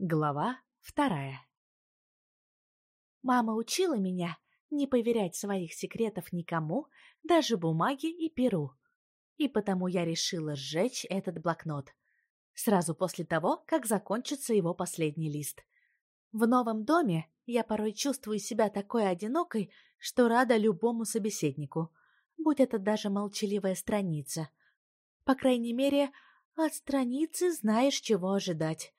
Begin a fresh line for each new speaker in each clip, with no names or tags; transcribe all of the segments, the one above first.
Глава вторая Мама учила меня не поверять своих секретов никому, даже бумаге и перу. И потому я решила сжечь этот блокнот. Сразу после того, как закончится его последний лист. В новом доме я порой чувствую себя такой одинокой, что рада любому собеседнику, будь это даже молчаливая страница. По крайней мере, от страницы знаешь, чего ожидать.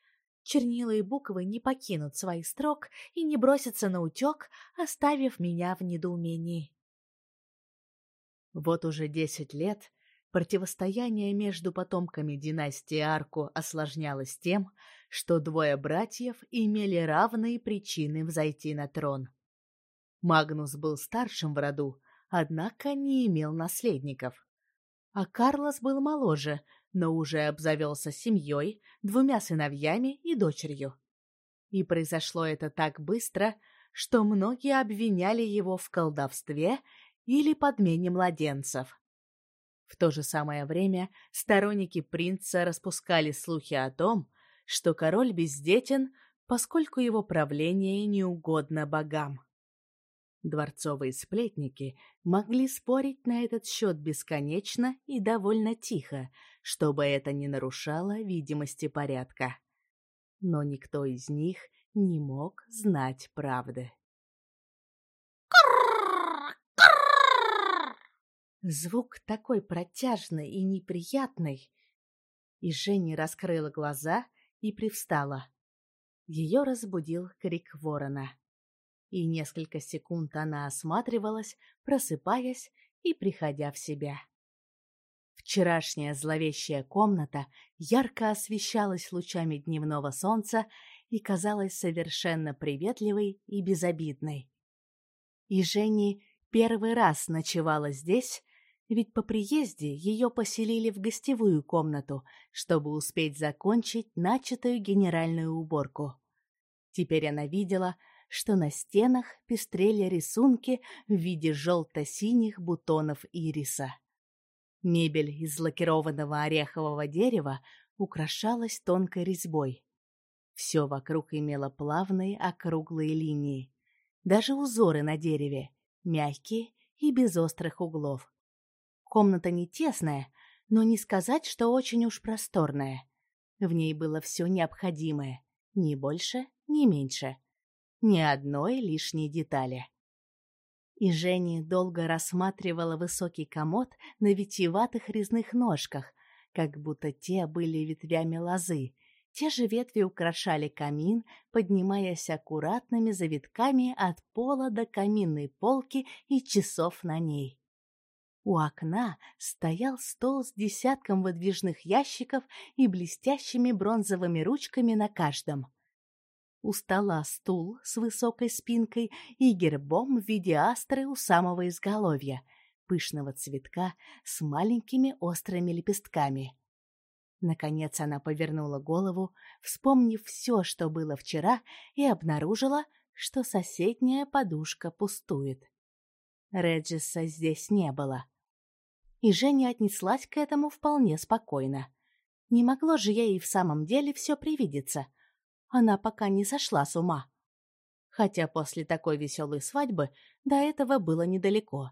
Чернила и буквы не покинут своих строк и не бросятся на утек, оставив меня в недоумении.
Вот уже десять лет противостояние между потомками династии Арку осложнялось тем, что двое братьев имели равные причины взойти на трон. Магнус был старшим в роду, однако не имел наследников. А Карлос был моложе, но уже обзавелся семьей, двумя сыновьями и дочерью. И произошло это так быстро, что многие обвиняли его в колдовстве или подмене младенцев. В то же самое время сторонники принца распускали слухи о том, что король бездетен, поскольку его правление не угодно богам. Дворцовые сплетники могли спорить на этот счет бесконечно и довольно тихо, чтобы это не нарушало видимости порядка. Но никто из них не мог знать правды. Звук такой протяжный и неприятный. И Женя раскрыла глаза и привстала. Ее разбудил крик ворона и несколько секунд она осматривалась, просыпаясь и приходя в себя. Вчерашняя зловещая комната ярко освещалась лучами дневного солнца и казалась совершенно приветливой и безобидной. И Женни первый раз ночевала здесь, ведь по приезде ее поселили в гостевую комнату, чтобы успеть закончить начатую генеральную уборку. Теперь она видела, что на стенах пестрели рисунки в виде желто-синих бутонов ириса. Мебель из лакированного орехового дерева украшалась тонкой резьбой. Все вокруг имело плавные округлые линии. Даже узоры на дереве, мягкие и без острых углов. Комната не тесная, но не сказать, что очень уж просторная. В ней было все необходимое, ни больше, ни меньше — ни одной лишней детали. И Женя долго рассматривала высокий комод на витиеватых резных ножках, как будто те были ветвями лозы. Те же ветви украшали камин, поднимаясь аккуратными завитками от пола до каминной полки и часов на ней. У окна стоял стол с десятком выдвижных ящиков и блестящими бронзовыми ручками на каждом — у стола стул с высокой спинкой и гербом в виде астры у самого изголовья, пышного цветка с маленькими острыми лепестками. Наконец она повернула голову, вспомнив все, что было вчера, и обнаружила, что соседняя подушка пустует. Реджиса здесь не было. И Женя отнеслась к этому вполне спокойно. Не могло же ей в самом деле все привидеться — она пока не сошла с ума. Хотя после такой веселой свадьбы до этого было недалеко.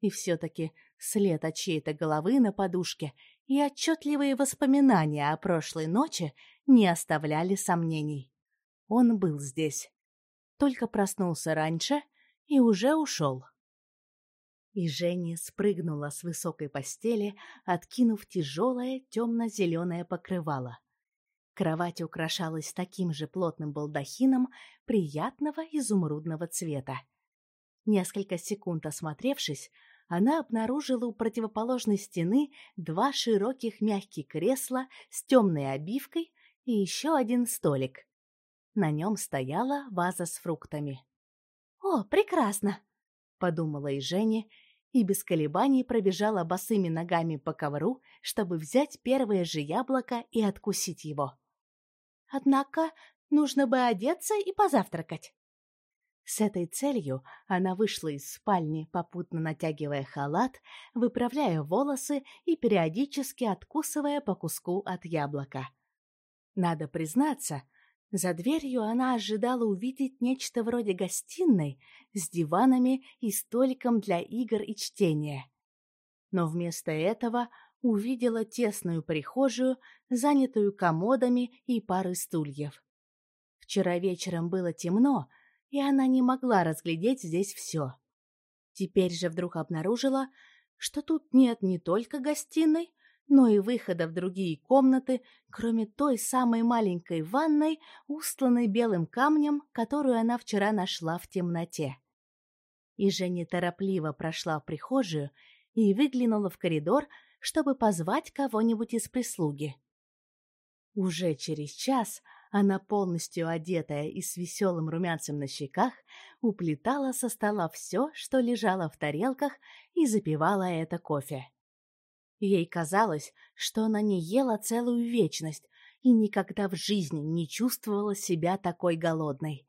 И все-таки след от чьей-то головы на подушке и отчетливые воспоминания о прошлой ночи не оставляли сомнений. Он был здесь. Только проснулся раньше и уже ушел. И Женя спрыгнула с высокой постели, откинув тяжелое темно-зеленое покрывало. Кровать украшалась таким же плотным балдахином приятного изумрудного цвета. Несколько секунд осмотревшись, она обнаружила у противоположной стены два широких мягких кресла с темной обивкой и еще один столик. На нем стояла ваза с фруктами. «О, прекрасно!» — подумала и Женя, и без колебаний пробежала босыми ногами по ковру, чтобы взять первое же яблоко и откусить его. Однако нужно бы одеться и позавтракать. С этой целью она вышла из спальни, попутно натягивая халат, выправляя волосы и периодически откусывая по куску от яблока. Надо признаться, За дверью она ожидала увидеть нечто вроде гостиной с диванами и столиком для игр и чтения. Но вместо этого увидела тесную прихожую, занятую комодами и парой стульев. Вчера вечером было темно, и она не могла разглядеть здесь все. Теперь же вдруг обнаружила, что тут нет не только гостиной, но и выхода в другие комнаты, кроме той самой маленькой ванной, устланной белым камнем, которую она вчера нашла в темноте. И Женя торопливо прошла в прихожую и выглянула в коридор, чтобы позвать кого-нибудь из прислуги. Уже через час она, полностью одетая и с веселым румянцем на щеках, уплетала со стола все, что лежало в тарелках, и запивала это кофе. Ей казалось, что она не ела целую вечность и никогда в жизни не чувствовала себя такой голодной.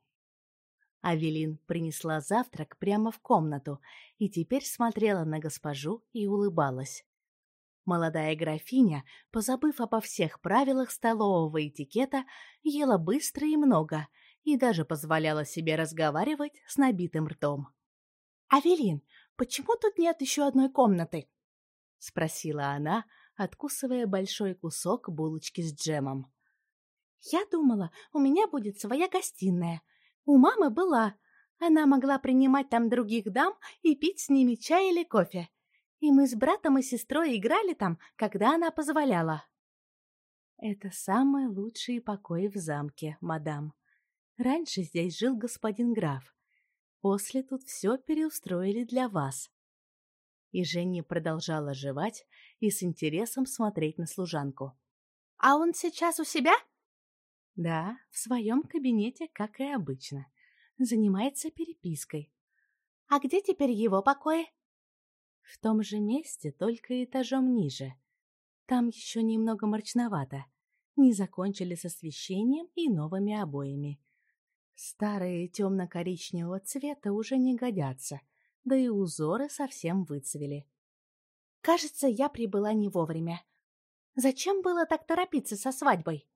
Авелин принесла завтрак прямо в комнату и теперь смотрела на госпожу и улыбалась. Молодая графиня, позабыв обо всех правилах столового этикета, ела быстро и много и даже позволяла себе разговаривать с набитым ртом. «Авелин, почему тут нет еще одной комнаты?» — спросила она, откусывая большой кусок булочки с джемом. «Я думала, у меня будет своя гостиная. У мамы была. Она могла принимать там других дам и пить с ними чай или кофе. И мы с братом и сестрой играли там, когда она позволяла». «Это самый лучший покой в замке, мадам. Раньше здесь жил господин граф. После тут все переустроили для вас. И Женя продолжала жевать и с интересом смотреть на служанку. «А он сейчас у себя?» «Да, в своем кабинете, как и обычно. Занимается перепиской». «А где теперь его покои?» «В том же месте, только этажом ниже. Там еще немного мрачновато. Не закончили с освещением и новыми обоями. Старые темно-коричневого цвета уже не годятся, да и узоры совсем выцвели. Кажется, я прибыла не вовремя. Зачем было так торопиться со свадьбой?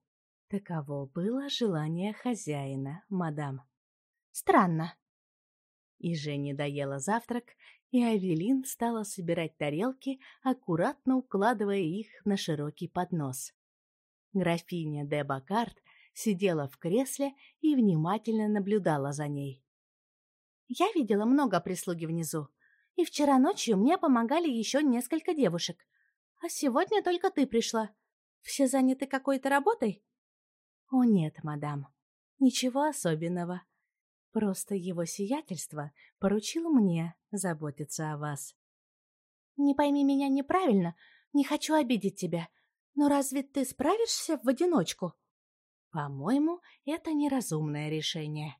Таково было желание хозяина, мадам. Странно. И Женя доела завтрак, и Авелин стала собирать тарелки, аккуратно укладывая их на широкий поднос. Графиня де Бакарт сидела в кресле и внимательно наблюдала за ней. Я видела много прислуги внизу. И вчера ночью мне помогали еще несколько девушек. А сегодня только ты пришла. Все заняты какой-то работой? О нет, мадам. Ничего особенного. Просто его сиятельство поручило мне заботиться о вас. Не пойми меня неправильно, не хочу обидеть тебя. Но разве ты справишься в одиночку? По-моему, это неразумное решение.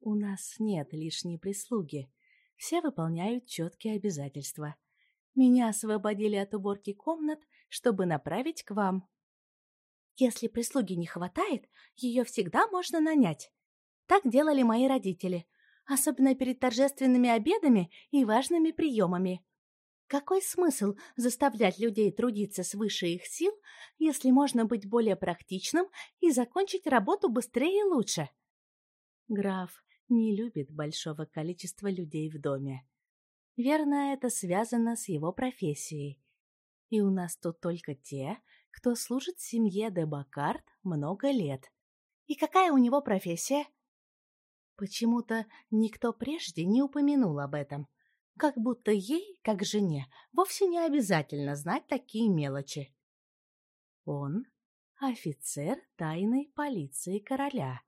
У нас нет лишней прислуги. Все выполняют четкие обязательства. Меня освободили от уборки комнат, чтобы направить к вам. Если прислуги не хватает, ее всегда можно нанять. Так делали мои родители, особенно перед торжественными обедами и важными приемами. Какой смысл заставлять людей трудиться свыше их сил, если можно быть более практичным и закончить работу быстрее и лучше? Граф не любит большого количества людей в доме. Верно, это связано с его профессией. И у нас тут только те, кто служит семье де Бакарт много лет. И какая у него профессия? Почему-то никто прежде не упомянул об этом. Как будто ей, как жене, вовсе не обязательно знать такие мелочи. Он офицер тайной полиции короля,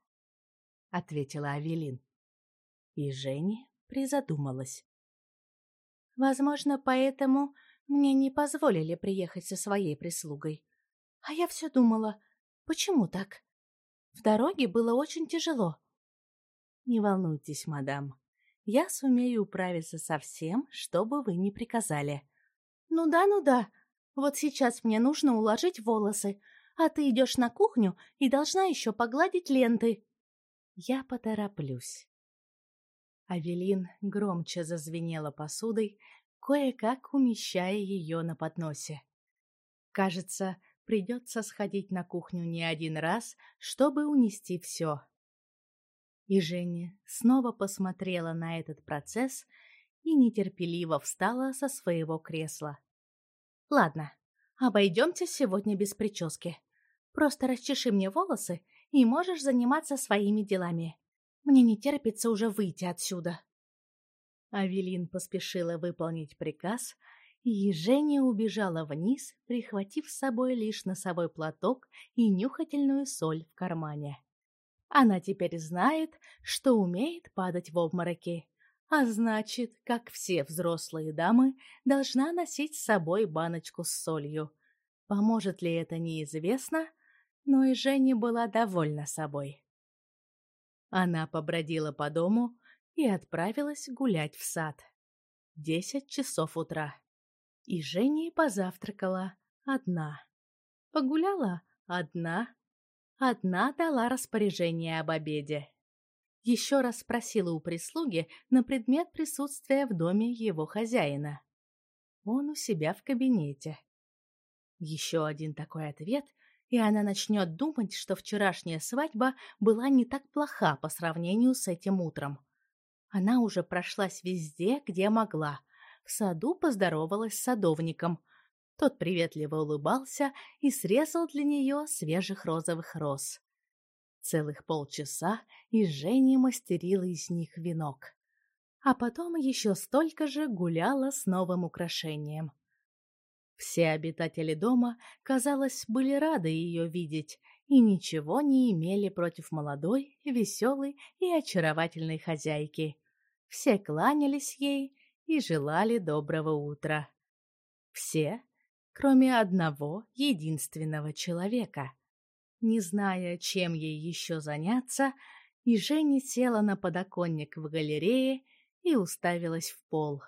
ответила Авелин. И Женя призадумалась. Возможно, поэтому мне не позволили приехать со своей прислугой. А я все думала, почему так? В дороге было очень тяжело. Не волнуйтесь, мадам. Я сумею управиться со всем, что бы вы ни приказали. Ну да, ну да. Вот сейчас мне нужно уложить волосы, а ты идешь на кухню и должна еще погладить ленты. Я потороплюсь. Авелин громче зазвенела посудой, кое-как умещая ее на подносе. Кажется, придется сходить на кухню не один раз, чтобы унести все. И Женя снова посмотрела на этот процесс и нетерпеливо встала со своего кресла. «Ладно, обойдемся сегодня без прически. Просто расчеши мне волосы, и можешь заниматься своими делами. Мне не терпится уже выйти отсюда». Авелин поспешила выполнить приказ, и Женя убежала вниз, прихватив с собой лишь носовой платок и нюхательную соль в кармане. Она теперь знает, что умеет падать в обмороки, а значит, как все взрослые дамы, должна носить с собой баночку с солью. Поможет ли это, неизвестно, но и Женя была довольна собой. Она побродила по дому и отправилась гулять в сад. Десять часов утра. И Женя позавтракала одна. Погуляла одна. Одна дала распоряжение об обеде. Еще раз спросила у прислуги на предмет присутствия в доме его хозяина. Он у себя в кабинете. Еще один такой ответ, и она начнет думать, что вчерашняя свадьба была не так плоха по сравнению с этим утром. Она уже прошлась везде, где могла. В саду поздоровалась с садовником. Тот приветливо улыбался и срезал для нее свежих розовых роз. Целых полчаса и Женя мастерила из них венок. А потом еще столько же гуляла с новым украшением. Все обитатели дома, казалось, были рады ее видеть и ничего не имели против молодой, веселой и очаровательной хозяйки. Все кланялись ей и желали доброго утра. Все, кроме одного единственного человека. Не зная, чем ей еще заняться, и Женя села на подоконник в галерее и уставилась в пол.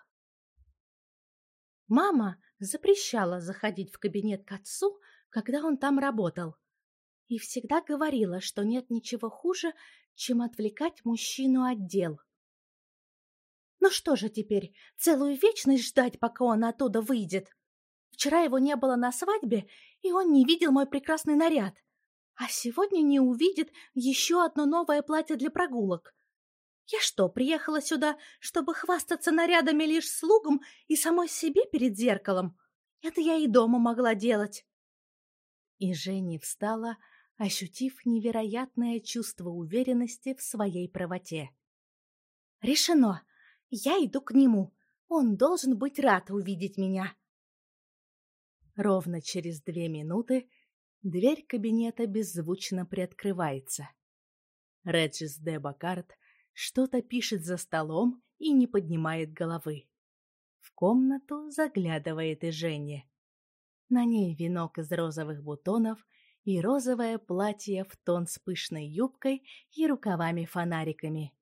Мама запрещала заходить в кабинет к отцу, когда он там работал, и всегда говорила, что нет ничего хуже, чем отвлекать мужчину от дел. Ну что же теперь, целую вечность ждать, пока он оттуда выйдет? Вчера его не было на свадьбе, и он не видел мой прекрасный наряд. А сегодня не увидит еще одно новое платье для прогулок. Я что, приехала сюда, чтобы хвастаться нарядами лишь слугам и самой себе перед зеркалом? Это я и дома могла делать. И Женя встала, ощутив невероятное чувство уверенности в своей правоте. Решено. Я иду к нему. Он должен быть рад увидеть меня. Ровно через две минуты дверь кабинета беззвучно приоткрывается. Реджис де Бакарт что-то пишет за столом и не поднимает головы. В комнату заглядывает и Женя. На ней венок из розовых бутонов и розовое платье в тон с пышной юбкой и рукавами-фонариками.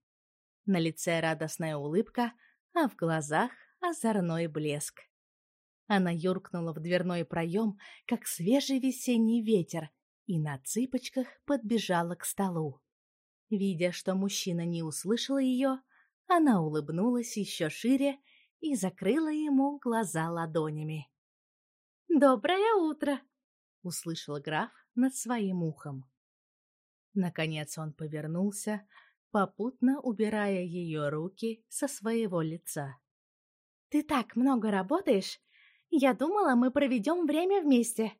На лице радостная улыбка, а в глазах озорной блеск. Она юркнула в дверной проем, как свежий весенний ветер, и на цыпочках подбежала к столу. Видя, что мужчина не услышал ее, она улыбнулась еще шире и закрыла ему глаза ладонями. «Доброе утро!» — услышал граф над своим ухом. Наконец он повернулся, попутно убирая ее руки со своего лица. «Ты так много работаешь! Я думала, мы проведем время вместе!»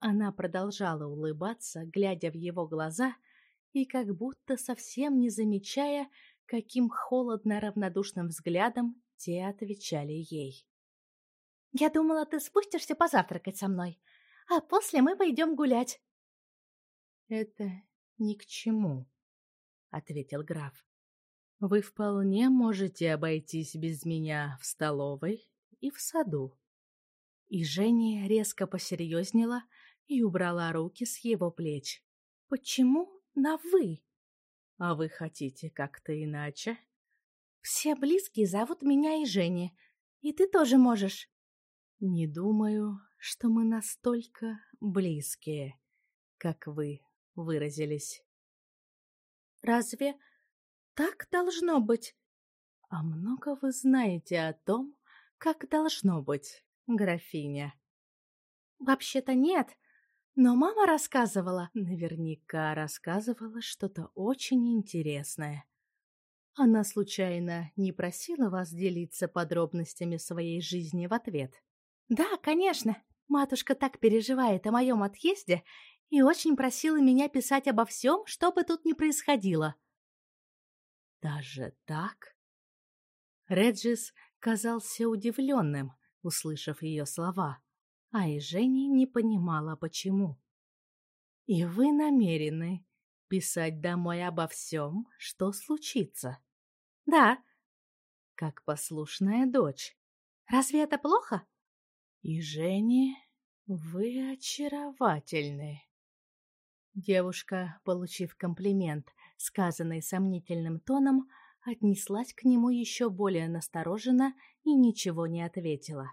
Она продолжала улыбаться, глядя в его глаза — и как будто совсем не замечая, каким холодно-равнодушным взглядом те отвечали ей. «Я думала, ты спустишься позавтракать со мной, а после мы пойдем гулять». «Это ни к чему», — ответил граф. «Вы вполне можете обойтись без меня в столовой и в саду». И Женя резко посерьезнела и убрала руки с его плеч. «Почему на «вы». А вы хотите как-то иначе? Все близкие зовут меня и Женя, и ты тоже можешь. Не думаю, что мы настолько близкие, как вы выразились. Разве так должно быть? А много вы знаете о том, как должно быть, графиня? Вообще-то нет, но мама рассказывала. Наверняка рассказывала что-то очень интересное. Она случайно не просила вас делиться подробностями своей жизни в ответ? Да, конечно. Матушка так переживает о моем отъезде и очень просила меня писать обо всем, что бы тут ни происходило. Даже так? Реджис казался удивленным, услышав ее слова, а и Женя не понимала, почему. «И вы намерены писать домой обо всем, что случится?» «Да». «Как послушная дочь. Разве это плохо?» «И Женя, вы очаровательны». Девушка, получив комплимент, сказанный сомнительным тоном, отнеслась к нему еще более настороженно и ничего не ответила.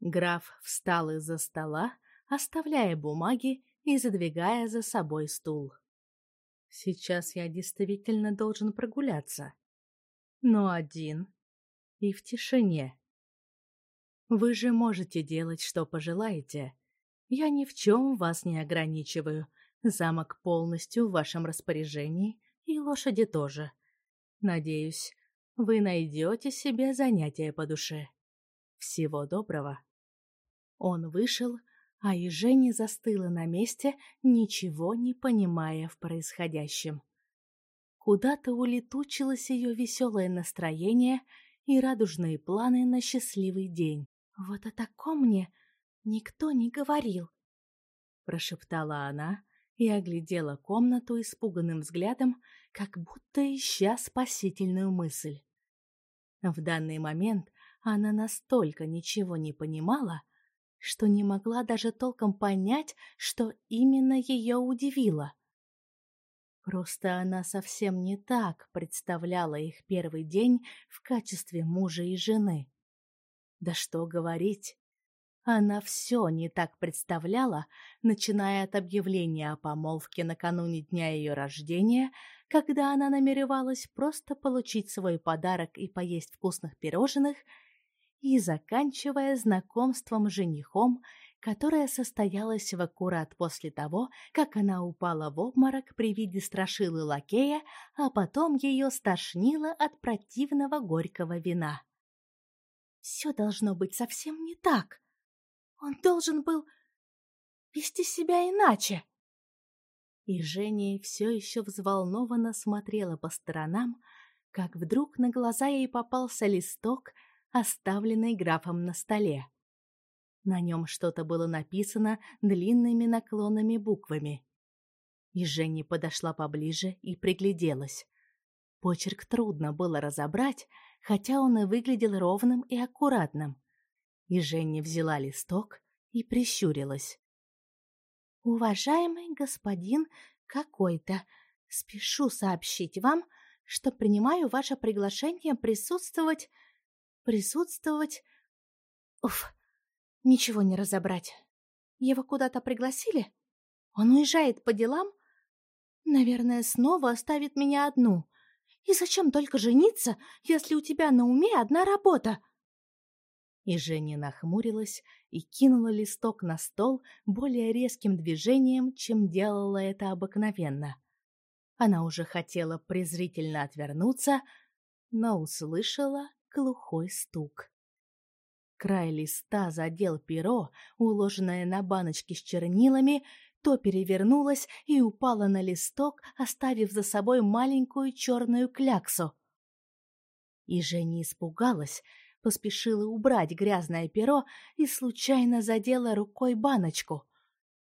Граф встал из-за стола, оставляя бумаги и задвигая за собой стул. «Сейчас я действительно должен прогуляться. Но один и в тишине. Вы же можете делать, что пожелаете. Я ни в чем вас не ограничиваю. Замок полностью в вашем распоряжении, и лошади тоже. Надеюсь, вы найдете себе занятие по душе. Всего доброго. Он вышел, а и Женя застыла на месте, ничего не понимая в происходящем. Куда-то улетучилось ее веселое настроение и радужные планы на счастливый день. «Вот о таком мне никто не говорил», — прошептала она, и оглядела комнату испуганным взглядом, как будто ища спасительную мысль. В данный момент она настолько ничего не понимала, что не могла даже толком понять, что именно ее удивило. Просто она совсем не так представляла их первый день в качестве мужа и жены. Да что говорить, она все не так представляла, начиная от объявления о помолвке накануне дня ее рождения, когда она намеревалась просто получить свой подарок и поесть вкусных пирожных, и заканчивая знакомством с женихом, которое состоялось в аккурат после того, как она упала в обморок при виде страшилы лакея, а потом ее стошнило от противного горького вина. Все должно быть совсем не так. Он должен был вести себя иначе. И Женя все еще взволнованно смотрела по сторонам, как вдруг на глаза ей попался листок, оставленный графом на столе. На нем что-то было написано длинными наклонными буквами. И Женя подошла поближе и пригляделась. Почерк трудно было разобрать, хотя он и выглядел ровным и аккуратным и Женя взяла листок и прищурилась. «Уважаемый господин какой-то, спешу сообщить вам, что принимаю ваше приглашение присутствовать... присутствовать... Уф, ничего не разобрать. Его куда-то пригласили? Он уезжает по делам? Наверное, снова оставит меня одну. И зачем только жениться, если у тебя на уме одна работа?» И Женя нахмурилась и кинула листок на стол более резким движением, чем делала это обыкновенно. Она уже хотела презрительно отвернуться, но услышала глухой стук. Край листа задел перо, уложенное на баночке с чернилами, то перевернулось и упало на листок, оставив за собой маленькую черную кляксу. И Женя испугалась, поспешила убрать грязное перо и случайно задела рукой баночку.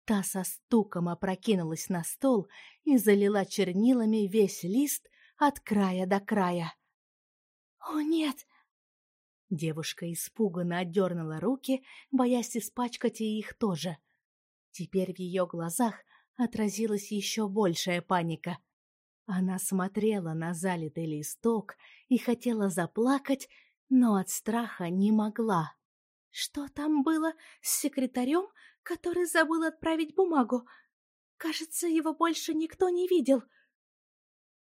Та со стуком опрокинулась на стол и залила чернилами весь лист от края до края. «О, нет!» Девушка испуганно отдернула руки, боясь испачкать и их тоже. Теперь в ее глазах отразилась еще большая паника. Она смотрела на залитый листок и хотела заплакать, но от страха не могла. Что там было с секретарем, который забыл отправить бумагу? Кажется, его больше никто не видел.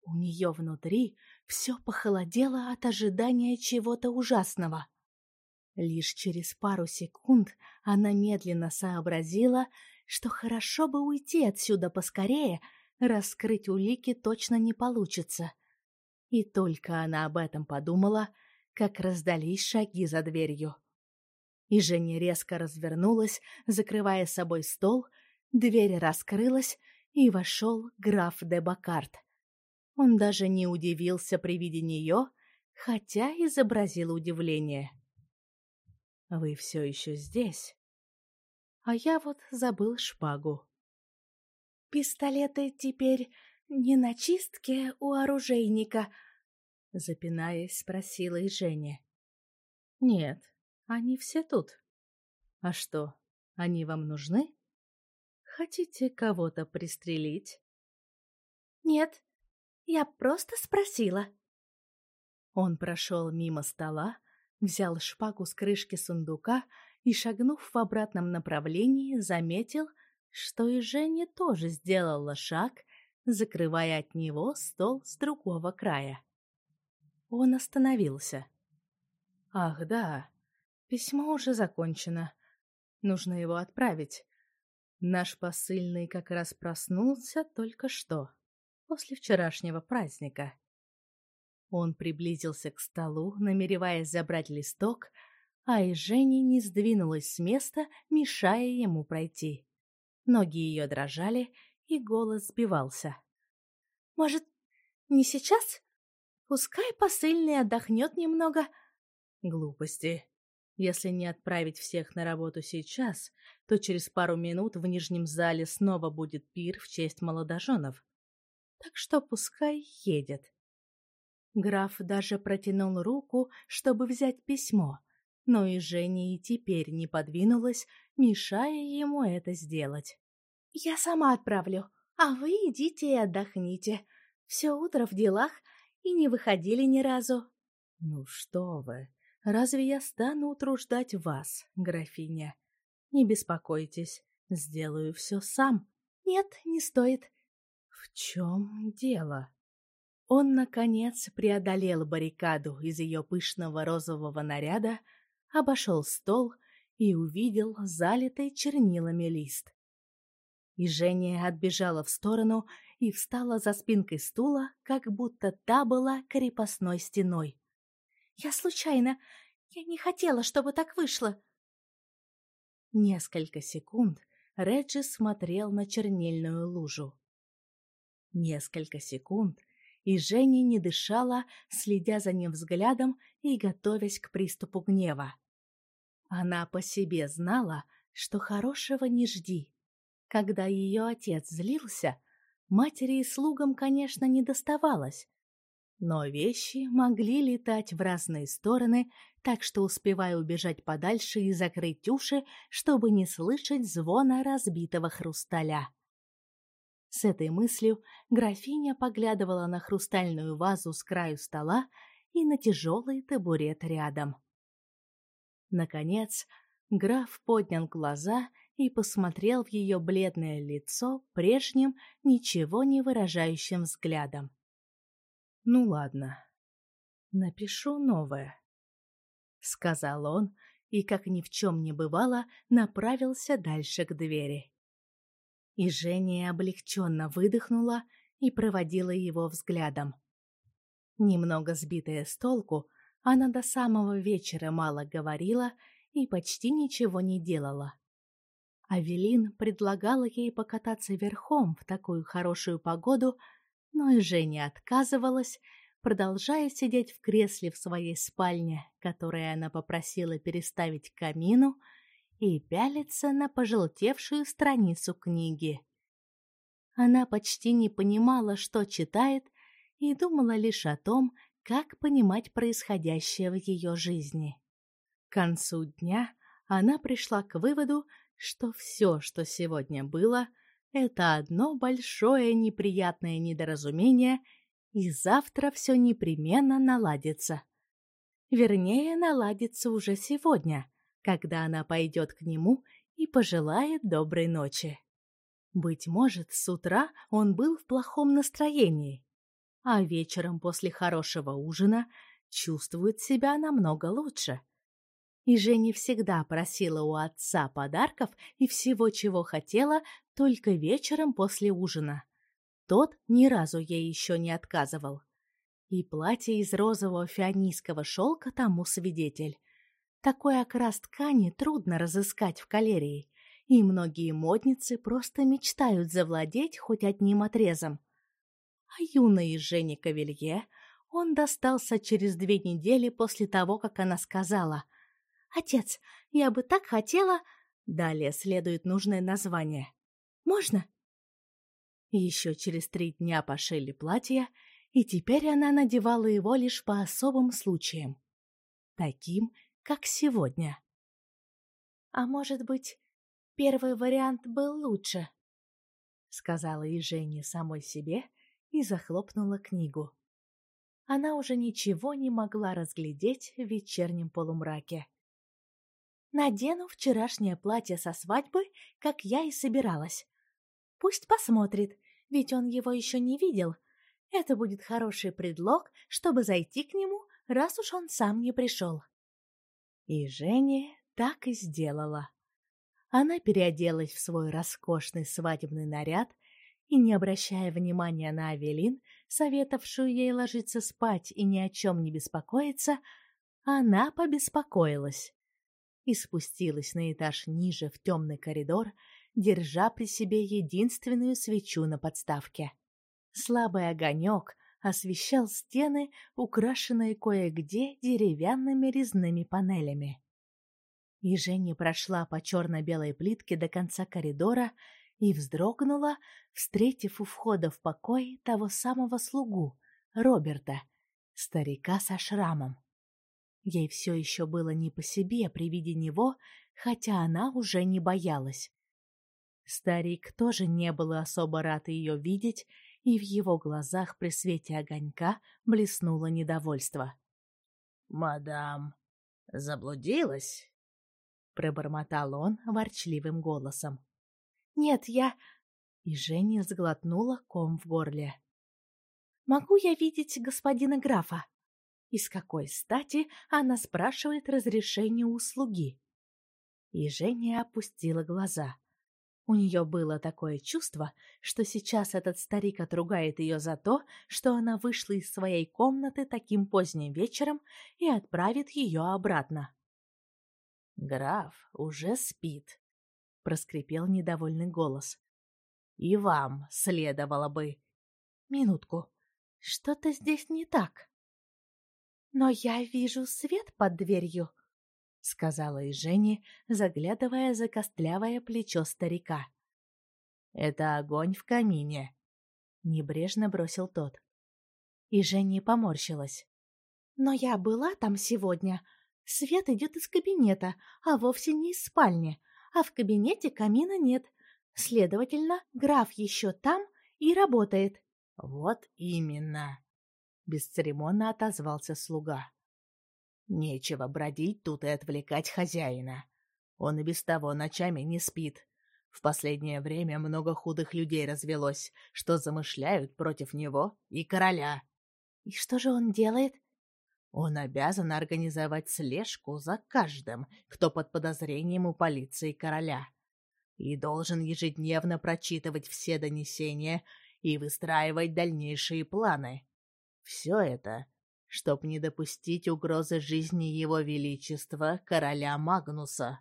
У нее внутри все похолодело от ожидания чего-то ужасного. Лишь через пару секунд она медленно сообразила, что хорошо бы уйти отсюда поскорее, раскрыть улики точно не получится. И только она об этом подумала, как раздались шаги за дверью. И Женя резко развернулась, закрывая собой стол, дверь раскрылась, и вошел граф де Бакарт. Он даже не удивился при виде нее, хотя изобразил удивление. «Вы все еще здесь?» А я вот забыл шпагу.
«Пистолеты теперь не на чистке у оружейника?»
Запинаясь, спросила и Женя. «Нет, они все тут. А что, они вам нужны? Хотите кого-то пристрелить?»
«Нет, я просто спросила».
Он прошел мимо стола, взял шпагу с крышки сундука и, шагнув в обратном направлении, заметил, что и Женя тоже сделала шаг, закрывая от него стол с другого края. Он остановился. «Ах, да, письмо уже закончено. Нужно его отправить. Наш посыльный как раз проснулся только что, после вчерашнего праздника». Он приблизился к столу, намереваясь забрать листок, а и Женя не сдвинулась с места, мешая ему пройти. Ноги ее дрожали, и голос сбивался.
«Может, не сейчас? Пускай посыльный отдохнет немного».
Глупости. Если не отправить всех на работу сейчас, то через пару минут в нижнем зале снова будет пир в честь молодоженов. Так что пускай едет. Граф даже протянул руку, чтобы взять письмо, но и Женя и теперь не подвинулась, мешая ему это сделать.
«Я сама отправлю, а вы идите и отдохните. Все утро в делах и не выходили ни разу».
«Ну что вы, разве я стану утруждать вас, графиня? Не беспокойтесь, сделаю все сам».
«Нет, не стоит».
«В чем дело?» Он, наконец, преодолел баррикаду из ее пышного розового наряда, обошел стол и увидел залитый чернилами лист. И Женя отбежала в сторону и встала за спинкой стула, как будто та была крепостной стеной.
«Я случайно! Я не хотела, чтобы так вышло!»
Несколько секунд Реджи смотрел на чернильную лужу. Несколько секунд — и Женя не дышала, следя за ним взглядом и готовясь к приступу гнева. Она по себе знала, что хорошего не жди. Когда ее отец злился, матери и слугам, конечно, не доставалось, но вещи могли летать в разные стороны, так что успевая убежать подальше и закрыть уши, чтобы не слышать звона разбитого хрусталя. С этой мыслью графиня поглядывала на хрустальную вазу с краю стола и на тяжелый табурет рядом. Наконец, граф поднял глаза и посмотрел в ее бледное лицо прежним, ничего не выражающим взглядом. «Ну ладно, напишу новое», — сказал он, и, как ни в чем не бывало, направился дальше к двери. И Женя облегченно выдохнула и проводила его взглядом. Немного сбитая с толку, она до самого вечера мало говорила и почти ничего не делала. Авелин предлагала ей покататься верхом в такую хорошую погоду, но и Женя отказывалась, продолжая сидеть в кресле в своей спальне, которое она попросила переставить к камину, и пялится на пожелтевшую страницу книги. Она почти не понимала, что читает, и думала лишь о том, как понимать происходящее в ее жизни. К концу дня она пришла к выводу, что все, что сегодня было, это одно большое неприятное недоразумение, и завтра все непременно наладится. Вернее, наладится уже сегодня, когда она пойдет к нему и пожелает доброй ночи. Быть может, с утра он был в плохом настроении, а вечером после хорошего ужина чувствует себя намного лучше. И Женя всегда просила у отца подарков и всего, чего хотела, только вечером после ужина. Тот ни разу ей еще не отказывал. И платье из розового фианийского шелка тому свидетель. Такой окрас ткани трудно разыскать в калерии, и многие модницы просто мечтают завладеть хоть одним отрезом. А юной Жене Кавелье он достался через две недели после того, как она сказала «Отец, я бы так хотела...» Далее следует нужное название. «Можно?» Еще через три дня пошили платье, и теперь она надевала его лишь по особым случаям. Таким, как сегодня. «А может быть, первый вариант был лучше?» Сказала и Женя самой себе и захлопнула книгу. Она уже ничего не могла разглядеть в вечернем полумраке. «Надену вчерашнее платье со свадьбы, как я и собиралась. Пусть посмотрит, ведь он его еще не видел. Это будет хороший предлог, чтобы зайти к нему, раз уж он сам не пришел». И Женя так и сделала. Она переоделась в свой роскошный свадебный наряд и, не обращая внимания на Авелин, советовавшую ей ложиться спать и ни о чем не беспокоиться, она побеспокоилась и спустилась на этаж ниже в темный коридор, держа при себе единственную свечу на подставке. Слабый огонек освещал стены, украшенные кое-где деревянными резными панелями. И Женя прошла по черно-белой плитке до конца коридора и вздрогнула, встретив у входа в покой того самого слугу, Роберта, старика со шрамом. Ей все еще было не по себе при виде него, хотя она уже не боялась. Старик тоже не был особо рад ее видеть и в его глазах при свете огонька блеснуло недовольство.
«Мадам, заблудилась?» — пробормотал он ворчливым голосом.
«Нет, я...» И Женя сглотнула ком в горле. «Могу я видеть господина графа?» И с какой стати она спрашивает разрешение у слуги? И Женя опустила глаза. У нее было такое чувство, что сейчас этот старик отругает ее за то, что она вышла из своей комнаты таким поздним вечером и отправит ее обратно.
«Граф уже спит», — проскрипел недовольный голос. «И вам следовало бы...»
«Минутку. Что-то здесь не так». «Но я вижу свет под дверью», — сказала и Женя, заглядывая за костлявое плечо старика.
«Это огонь в камине», — небрежно бросил тот.
И Женя поморщилась. «Но я была там сегодня. Свет идет из кабинета, а вовсе не из спальни, а в кабинете камина нет. Следовательно, граф еще там и работает».
«Вот именно», — бесцеремонно отозвался слуга. Нечего бродить тут и отвлекать хозяина. Он и без того ночами не спит. В последнее время много худых людей развелось, что замышляют против него и короля.
И что же он делает?
Он обязан организовать слежку за каждым, кто под подозрением у полиции короля. И должен ежедневно прочитывать все донесения и выстраивать дальнейшие планы. Все это чтоб не допустить угрозы жизни его величества, короля Магнуса.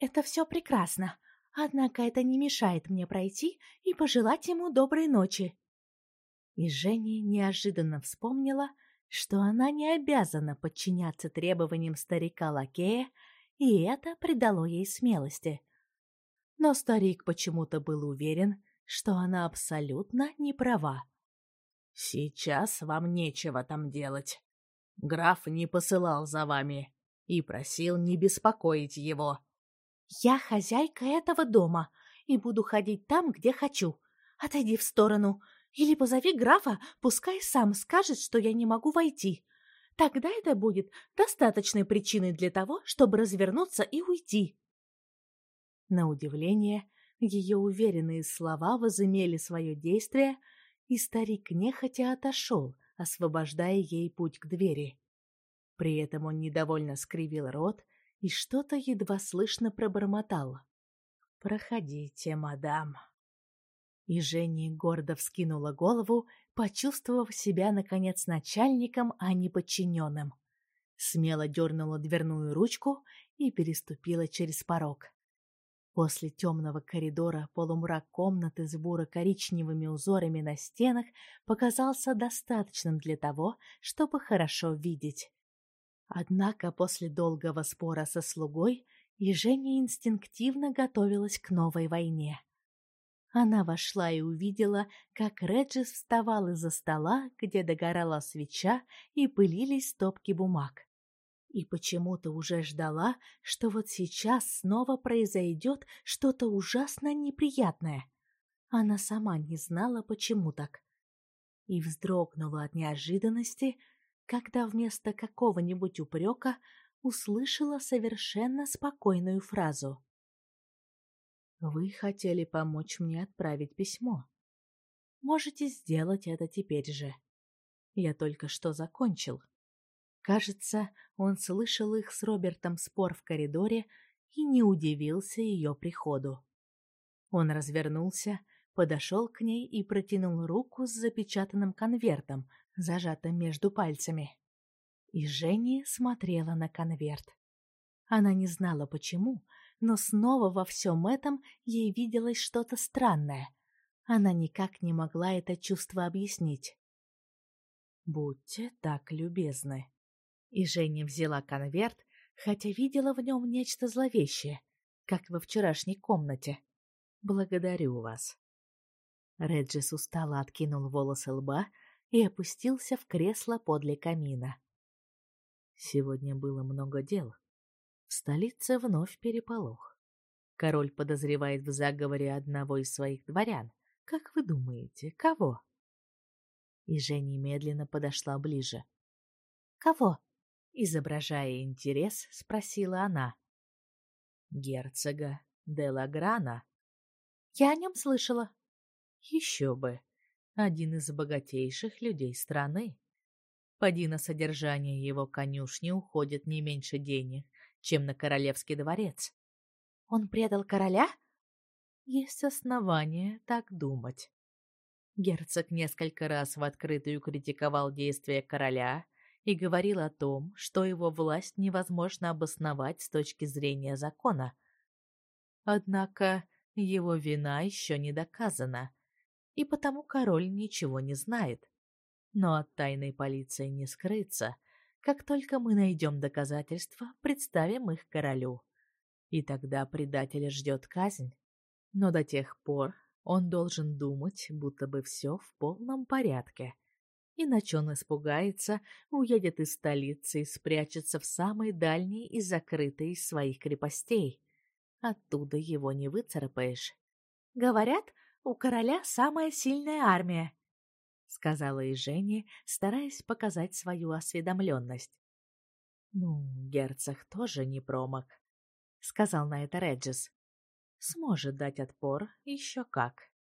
Это все прекрасно, однако это не мешает мне пройти и пожелать ему доброй ночи. И Женя неожиданно вспомнила, что она не обязана подчиняться требованиям старика-лакея, и это придало ей смелости. Но старик почему-то был уверен, что она абсолютно не права.
Сейчас вам нечего там делать. Граф не посылал за вами и просил не беспокоить его.
Я хозяйка этого дома и буду ходить там, где хочу. Отойди в сторону или позови графа, пускай сам скажет, что я не могу войти. Тогда это будет достаточной причиной для того, чтобы развернуться и уйти. На удивление, ее уверенные слова возымели свое действие — и старик нехотя отошел, освобождая ей путь к двери. При этом он недовольно скривил рот и что-то едва слышно пробормотал. «Проходите, мадам». И Женя гордо вскинула голову, почувствовав себя, наконец, начальником, а не подчиненным. Смело дернула дверную ручку и переступила через порог. После темного коридора полумрак комнаты с буро-коричневыми узорами на стенах показался достаточным для того, чтобы хорошо видеть. Однако после долгого спора со слугой Еженя инстинктивно готовилась к новой войне. Она вошла и увидела, как Реджис вставал из-за стола, где догорала свеча и пылились стопки бумаг и почему-то уже ждала, что вот сейчас снова произойдет что-то ужасно неприятное. Она сама не знала, почему так. И вздрогнула от неожиданности, когда вместо какого-нибудь упрека услышала совершенно спокойную фразу. «Вы хотели помочь мне отправить письмо. Можете сделать это теперь же. Я только что закончил». Кажется, он слышал их с Робертом спор в коридоре и не удивился ее приходу. Он развернулся, подошел к ней и протянул руку с запечатанным конвертом, зажатым между пальцами. И Женя смотрела на конверт. Она не знала почему, но снова во всем этом ей виделось что-то странное. Она никак не могла это чувство объяснить. «Будьте так любезны», и Женя взяла конверт, хотя видела в нем нечто зловещее, как во вчерашней комнате. «Благодарю вас». Реджис устало откинул волосы лба и опустился в кресло подле камина. Сегодня было много дел. В столице вновь переполох. Король подозревает в заговоре одного из своих дворян. Как вы думаете, кого? И Женя медленно подошла ближе. «Кого?» Изображая интерес, спросила она. Герцога Делаграна. Я о нем слышала. Еще бы. Один из богатейших людей страны. Поди на содержание его конюшни уходит не меньше денег, чем на королевский дворец. Он предал короля? Есть основания так думать. Герцог несколько раз в открытую критиковал действия короля и говорил о том, что его власть невозможно обосновать с точки зрения закона. Однако его вина еще не доказана, и потому король ничего не знает. Но от тайной полиции не скрыться. Как только мы найдем доказательства, представим их королю. И тогда предателя ждет казнь. Но до тех пор он должен думать, будто бы все в полном порядке. Иначе он испугается, уедет из столицы и спрячется в самой дальней и закрытой из своих крепостей. Оттуда его не выцарапаешь. Говорят, у короля самая сильная армия, сказала и Женя, стараясь показать свою осведомленность. Ну, герцог тоже не промах, сказал на это Реджис. Сможет дать отпор еще как.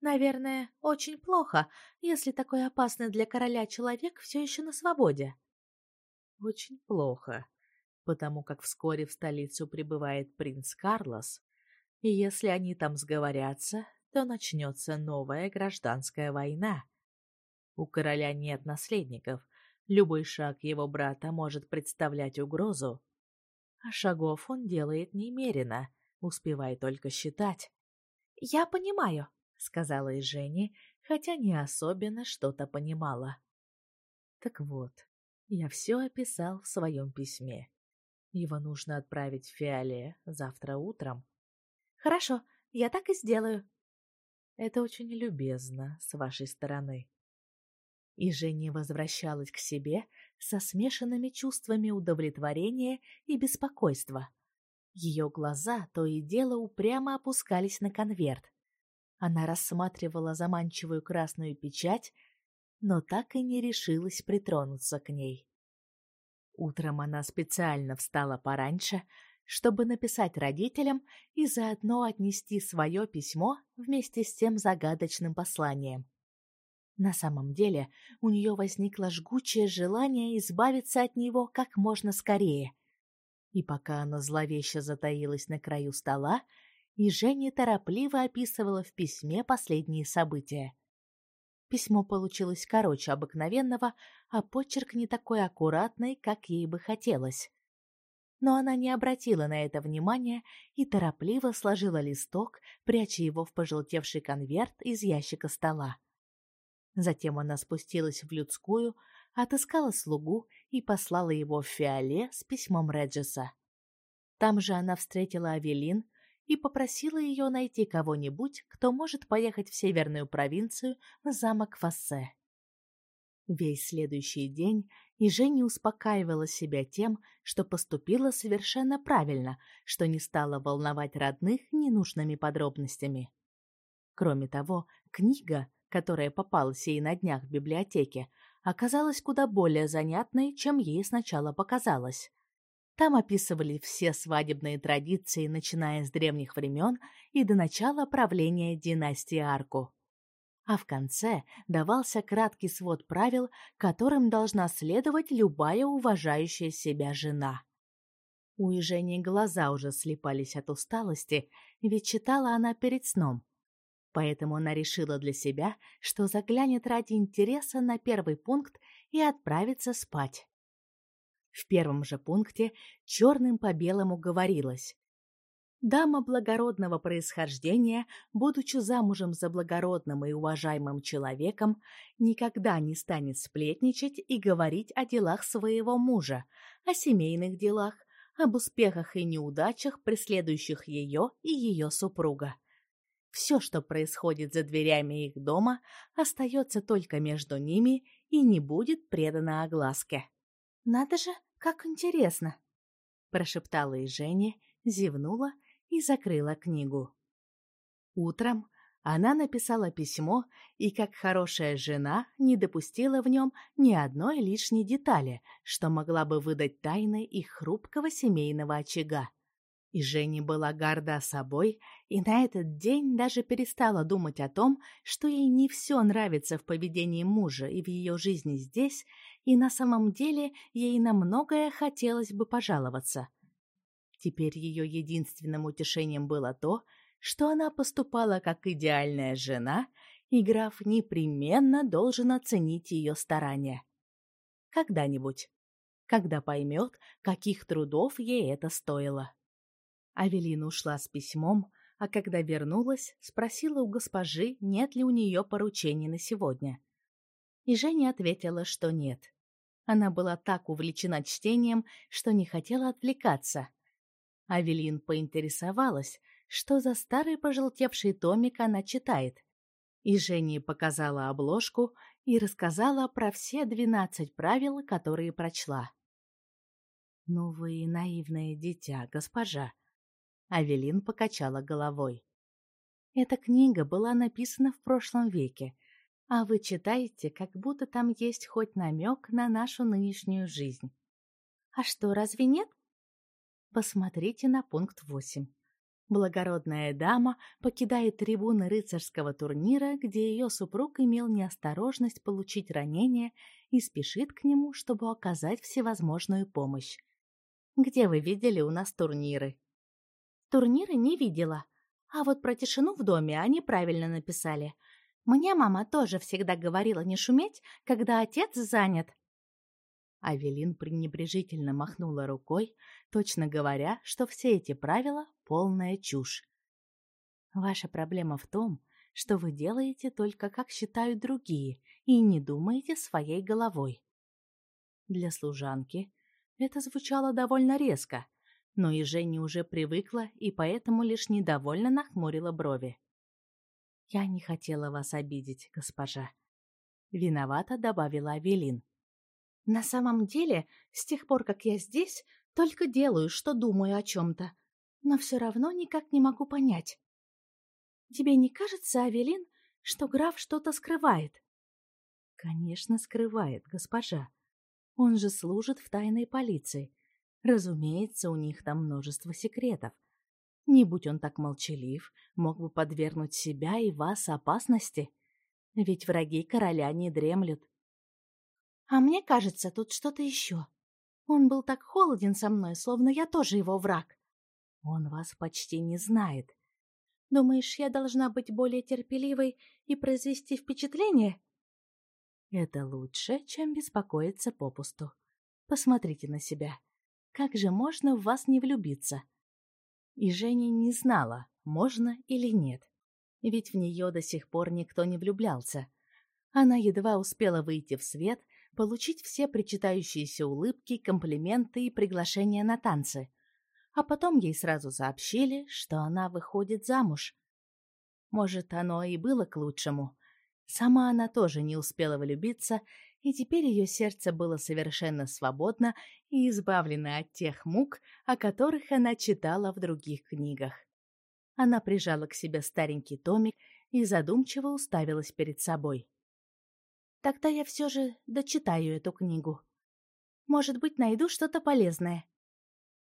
Наверное, очень плохо, если такой опасный для короля человек все еще на свободе. Очень плохо, потому как вскоре в столицу прибывает принц Карлос, и если они там сговорятся, то начнется новая гражданская война. У короля нет наследников, любой шаг его брата может представлять угрозу. А шагов он делает немерено, успевая только считать. «Я понимаю», сказала и Жене, хотя не особенно что-то понимала. Так вот, я все описал в своем письме. Его нужно отправить в Фиале завтра утром. Хорошо, я так и сделаю. Это очень любезно с вашей стороны. И Женя возвращалась к себе со смешанными чувствами удовлетворения и беспокойства. Ее глаза то и дело упрямо опускались на конверт. Она рассматривала заманчивую красную печать, но так и не решилась притронуться к ней. Утром она специально встала пораньше, чтобы написать родителям и заодно отнести свое письмо вместе с тем загадочным посланием. На самом деле у нее возникло жгучее желание избавиться от него как можно скорее. И пока оно зловеще затаилось на краю стола, и Женя торопливо описывала в письме последние события. Письмо получилось короче обыкновенного, а почерк не такой аккуратный, как ей бы хотелось. Но она не обратила на это внимания и торопливо сложила листок, пряча его в пожелтевший конверт из ящика стола. Затем она спустилась в людскую, отыскала слугу и послала его в фиоле с письмом Реджеса. Там же она встретила Авелин, и попросила ее найти кого-нибудь, кто может поехать в северную провинцию в замок Фассе. Весь следующий день и успокаивала себя тем, что поступила совершенно правильно, что не стала волновать родных ненужными подробностями. Кроме того, книга, которая попалась ей на днях в библиотеке, оказалась куда более занятной, чем ей сначала показалось. Там описывали все свадебные традиции, начиная с древних времен и до начала правления династии Арку. А в конце давался краткий свод правил, которым должна следовать любая уважающая себя жена. У Ежени глаза уже слепались от усталости, ведь читала она перед сном. Поэтому она решила для себя, что заглянет ради интереса на первый пункт и отправится спать. В первом же пункте черным по белому говорилось Дама благородного происхождения, будучи замужем за благородным и уважаемым человеком, никогда не станет сплетничать и говорить о делах своего мужа, о семейных делах, об успехах и неудачах, преследующих ее и ее супруга. Все, что происходит за дверями их дома, остается только между ними и не будет предано огласке. «Надо же, как интересно!» Прошептала и Женя, зевнула и закрыла книгу. Утром она написала письмо и, как хорошая жена, не допустила в нем ни одной лишней детали, что могла бы выдать тайны их хрупкого семейного очага. И Женя была горда собой, и на этот день даже перестала думать о том, что ей не все нравится в поведении мужа и в ее жизни здесь, и на самом деле ей на многое хотелось бы пожаловаться. Теперь ее единственным утешением было то, что она поступала как идеальная жена, и граф непременно должен оценить ее старания. Когда-нибудь, когда поймет, каких трудов ей это стоило. Авелина ушла с письмом, а когда вернулась, спросила у госпожи, нет ли у нее поручений на сегодня. И Женя ответила, что нет. Она была так увлечена чтением, что не хотела отвлекаться. Авелин поинтересовалась, что за старый пожелтевший томик она читает. И Жене показала обложку и рассказала про все двенадцать правил, которые прочла. «Ну вы наивное дитя, госпожа!» Авелин покачала головой. «Эта книга была написана в прошлом веке, а вы читаете, как будто там есть хоть намек на нашу нынешнюю жизнь. А что, разве нет? Посмотрите на пункт 8. Благородная дама покидает трибуны рыцарского турнира, где ее супруг имел неосторожность получить ранение и спешит к нему, чтобы оказать всевозможную помощь. Где вы видели у нас турниры? Турниры не видела. А вот про тишину в доме они правильно написали – мне мама тоже всегда говорила не шуметь, когда отец занят. Авелин пренебрежительно махнула рукой, точно говоря, что все эти правила — полная чушь. Ваша проблема в том, что вы делаете только как считают другие и не думаете своей головой. Для служанки это звучало довольно резко, но и Женя уже привыкла и поэтому лишь недовольно нахмурила брови. «Я не хотела вас обидеть, госпожа», — виновато добавила Авелин. «На самом деле, с тех пор, как я здесь, только делаю, что думаю о чем-то, но все равно никак не могу понять. Тебе не кажется, Авелин, что граф что-то скрывает?» «Конечно, скрывает, госпожа. Он же служит в тайной полиции. Разумеется, у них там множество секретов. Не будь он так молчалив, мог бы подвергнуть себя и вас опасности. Ведь враги короля не дремлют. А мне кажется, тут что-то еще. Он был так холоден со мной, словно я тоже его враг. Он вас почти не знает. Думаешь, я должна быть более терпеливой и произвести впечатление? Это лучше, чем беспокоиться попусту. Посмотрите на себя. Как же можно в вас не влюбиться? И Женя не знала, можно или нет. Ведь в нее до сих пор никто не влюблялся. Она едва успела выйти в свет, получить все причитающиеся улыбки, комплименты и приглашения на танцы. А потом ей сразу сообщили, что она выходит замуж. Может, оно и было к лучшему. Сама она тоже не успела влюбиться, и теперь ее сердце было совершенно свободно и избавлено от тех мук, о которых она читала в других книгах. Она прижала к себе старенький томик и задумчиво уставилась перед собой. «Тогда я все же дочитаю эту книгу. Может быть, найду что-то полезное».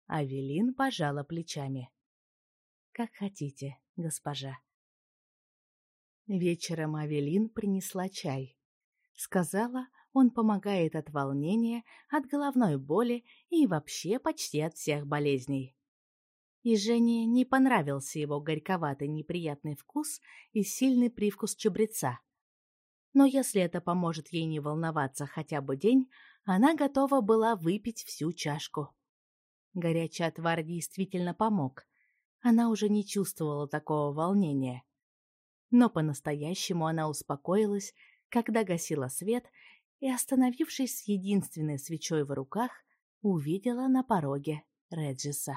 Авелин пожала плечами. «Как хотите, госпожа». Вечером Авелин принесла чай. Сказала, он помогает от волнения, от головной боли и вообще почти от всех болезней. И Жене не понравился его горьковатый неприятный вкус и сильный привкус чабреца. Но если это поможет ей не волноваться хотя бы день, она готова была выпить всю чашку. Горячий отвар действительно помог. Она уже не чувствовала такого волнения. Но по-настоящему она успокоилась, когда гасила свет и, остановившись с единственной свечой в руках, увидела на пороге Реджиса.